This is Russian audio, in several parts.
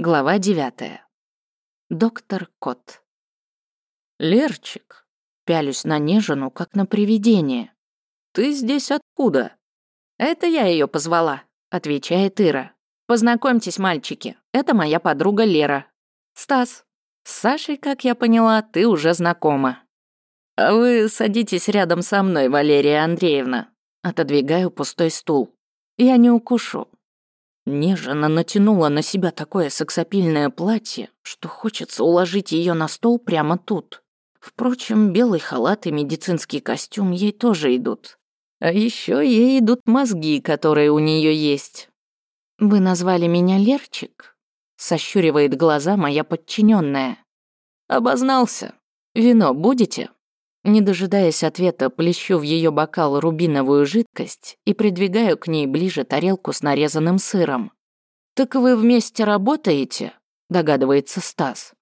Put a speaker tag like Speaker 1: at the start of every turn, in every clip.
Speaker 1: Глава девятая. Доктор Кот. «Лерчик», пялюсь на Нежину, как на привидение. «Ты здесь откуда?» «Это я ее позвала», — отвечает Ира. «Познакомьтесь, мальчики, это моя подруга Лера. Стас, с Сашей, как я поняла, ты уже знакома». «А вы садитесь рядом со мной, Валерия Андреевна». Отодвигаю пустой стул. «Я не укушу». Нежно натянула на себя такое сексапильное платье, что хочется уложить ее на стол прямо тут. Впрочем, белый халат и медицинский костюм ей тоже идут. А еще ей идут мозги, которые у нее есть. «Вы назвали меня Лерчик?» — сощуривает глаза моя подчиненная. «Обознался. Вино будете?» Не дожидаясь ответа, плещу в ее бокал рубиновую жидкость и придвигаю к ней ближе тарелку с нарезанным сыром. «Так вы вместе работаете?» – догадывается Стас.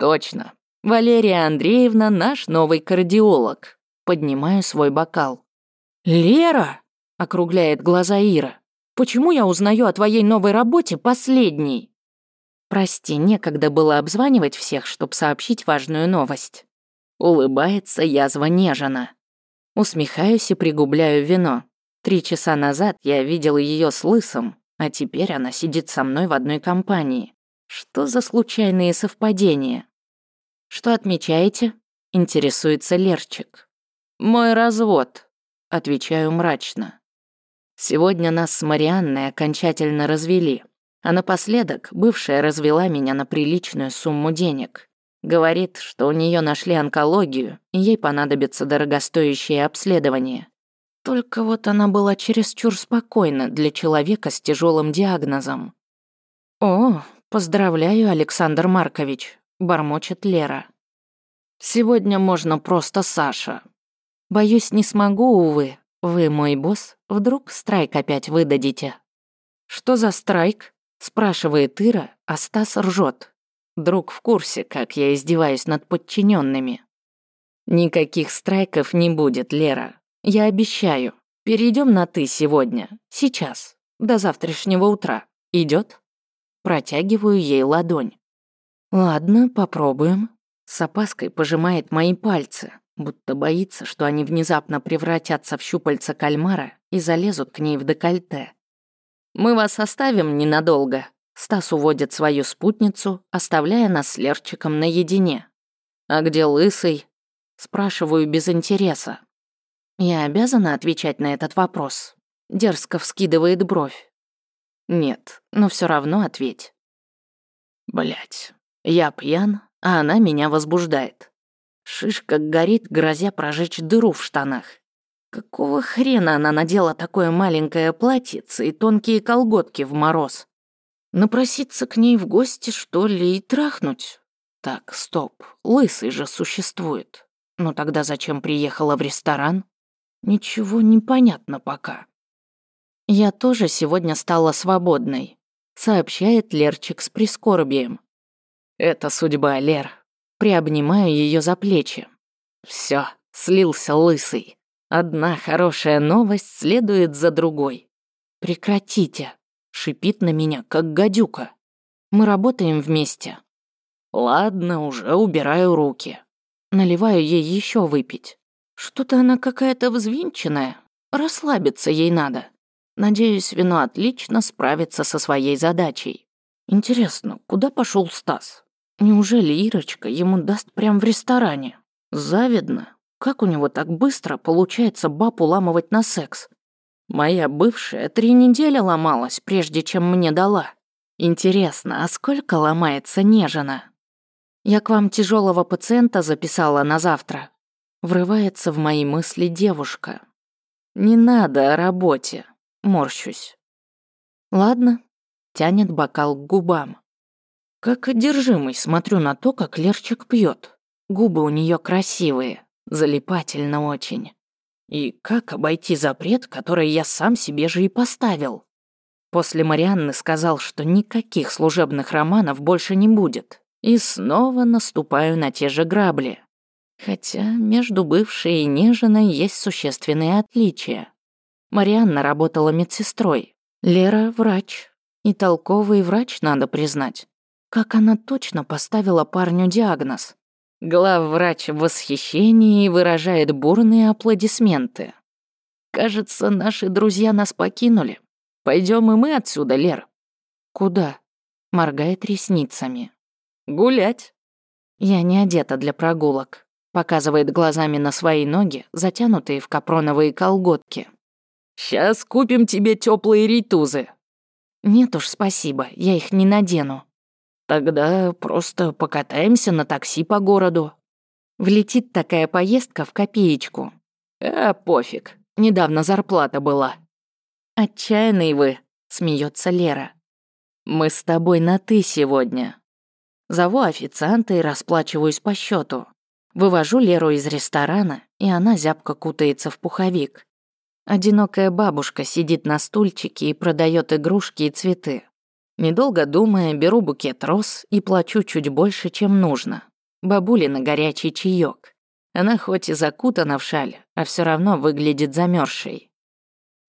Speaker 1: «Точно. Валерия Андреевна наш новый кардиолог». Поднимаю свой бокал. «Лера!» – округляет глаза Ира. «Почему я узнаю о твоей новой работе последней?» «Прости, некогда было обзванивать всех, чтобы сообщить важную новость». Улыбается язва нежена. Усмехаюсь и пригубляю вино. Три часа назад я видел ее с лысым, а теперь она сидит со мной в одной компании. Что за случайные совпадения? Что отмечаете? Интересуется Лерчик. Мой развод, отвечаю мрачно. Сегодня нас с Марианной окончательно развели, а напоследок бывшая развела меня на приличную сумму денег. Говорит, что у нее нашли онкологию, и ей понадобится дорогостоящее обследование. Только вот она была чересчур спокойна для человека с тяжелым диагнозом. «О, поздравляю, Александр Маркович», — бормочет Лера. «Сегодня можно просто Саша. Боюсь, не смогу, увы. Вы мой босс, вдруг страйк опять выдадите». «Что за страйк?» — спрашивает Ира, а Стас ржет. Друг в курсе, как я издеваюсь над подчиненными. Никаких страйков не будет, Лера. Я обещаю. Перейдем на «ты» сегодня. Сейчас. До завтрашнего утра. Идет? Протягиваю ей ладонь. Ладно, попробуем. С опаской пожимает мои пальцы, будто боится, что они внезапно превратятся в щупальца кальмара и залезут к ней в декольте. Мы вас оставим ненадолго. Стас уводит свою спутницу, оставляя нас с Лерчиком наедине. «А где Лысый?» Спрашиваю без интереса. Я обязана отвечать на этот вопрос. Дерзко вскидывает бровь. Нет, но все равно ответь. Блять, я пьян, а она меня возбуждает. Шишка горит, грозя прожечь дыру в штанах. Какого хрена она надела такое маленькое платьице и тонкие колготки в мороз? Напроситься к ней в гости, что ли, и трахнуть? Так, стоп, лысый же существует. Ну тогда зачем приехала в ресторан? Ничего не понятно пока. Я тоже сегодня стала свободной, сообщает Лерчик с прискорбием. Это судьба, Лер. Приобнимаю ее за плечи. Все, слился лысый. Одна хорошая новость следует за другой. Прекратите, Шипит на меня, как гадюка. Мы работаем вместе. Ладно, уже убираю руки. Наливаю ей еще выпить. Что-то она какая-то взвинченная. Расслабиться ей надо. Надеюсь, вино отлично справится со своей задачей. Интересно, куда пошел Стас? Неужели Ирочка ему даст прямо в ресторане? Завидно. Как у него так быстро получается баб уламывать на секс? Моя бывшая три недели ломалась, прежде чем мне дала. Интересно, а сколько ломается нежена? Я к вам тяжелого пациента записала на завтра. Врывается в мои мысли девушка. Не надо о работе. Морщусь. Ладно. Тянет бокал к губам. Как одержимый смотрю на то, как Лерчик пьет. Губы у нее красивые, залипательно очень. И как обойти запрет, который я сам себе же и поставил? После Марианны сказал, что никаких служебных романов больше не будет. И снова наступаю на те же грабли. Хотя между бывшей и нежиной есть существенные отличия. Марианна работала медсестрой, Лера — врач. И толковый врач, надо признать. Как она точно поставила парню диагноз? Главврач в восхищении выражает бурные аплодисменты. Кажется, наши друзья нас покинули. Пойдем и мы отсюда, Лер. Куда? Моргает ресницами. Гулять. Я не одета для прогулок. Показывает глазами на свои ноги, затянутые в капроновые колготки. Сейчас купим тебе теплые ритузы. Нет уж, спасибо, я их не надену. Тогда просто покатаемся на такси по городу. Влетит такая поездка в копеечку. А, пофиг. Недавно зарплата была. Отчаянный вы, смеется Лера. Мы с тобой на «ты» сегодня. Зову официанта и расплачиваюсь по счету. Вывожу Леру из ресторана, и она зябко кутается в пуховик. Одинокая бабушка сидит на стульчике и продает игрушки и цветы. Недолго думая, беру букет роз и плачу чуть больше, чем нужно. Бабуле на горячий чаек. Она хоть и закутана в шаль, а все равно выглядит замерзшей.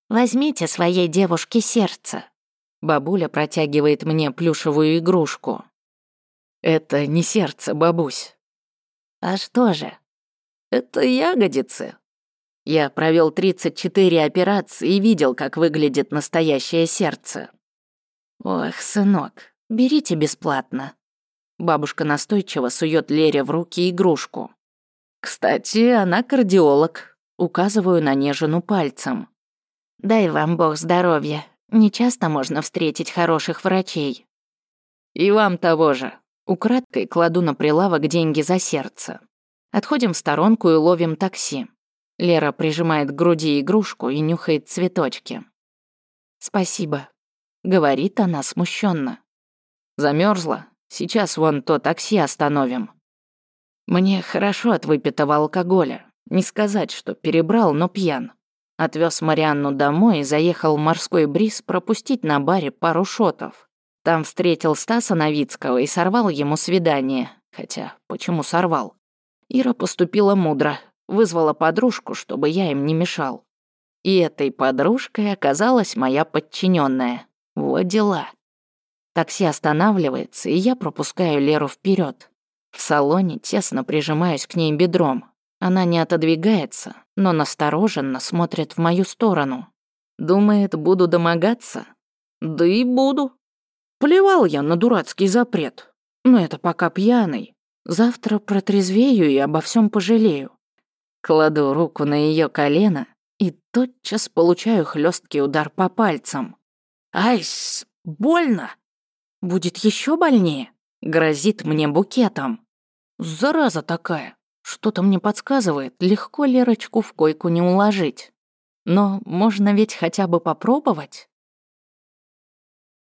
Speaker 1: «Возьмите своей девушке сердце». Бабуля протягивает мне плюшевую игрушку. «Это не сердце, бабусь». «А что же?» «Это ягодицы». Я провел 34 операции и видел, как выглядит настоящее сердце. «Ох, сынок, берите бесплатно». Бабушка настойчиво сует Лере в руки игрушку. Кстати, она кардиолог. Указываю на Нежину пальцем. Дай вам бог здоровья. Не часто можно встретить хороших врачей. И вам того же. Украдкой кладу на прилавок деньги за сердце. Отходим в сторонку и ловим такси. Лера прижимает к груди игрушку и нюхает цветочки. «Спасибо», — говорит она смущенно. Замерзла. Сейчас вон то такси остановим. Мне хорошо от выпитого алкоголя. Не сказать, что перебрал, но пьян. Отвез Марианну домой и заехал в морской бриз пропустить на баре пару шотов. Там встретил Стаса Новицкого и сорвал ему свидание. Хотя, почему сорвал? Ира поступила мудро, вызвала подружку, чтобы я им не мешал. И этой подружкой оказалась моя подчиненная. Вот дела. Такси останавливается, и я пропускаю Леру вперед. В салоне тесно прижимаюсь к ней бедром. Она не отодвигается, но настороженно смотрит в мою сторону. Думает, буду домогаться? Да и буду. Плевал я на дурацкий запрет. Но это пока пьяный. Завтра протрезвею и обо всем пожалею. Кладу руку на ее колено и тотчас получаю хлесткий удар по пальцам. Айс, больно. Будет еще больнее. Грозит мне букетом. Зараза такая. Что-то мне подсказывает, легко Лерочку в койку не уложить. Но можно ведь хотя бы попробовать.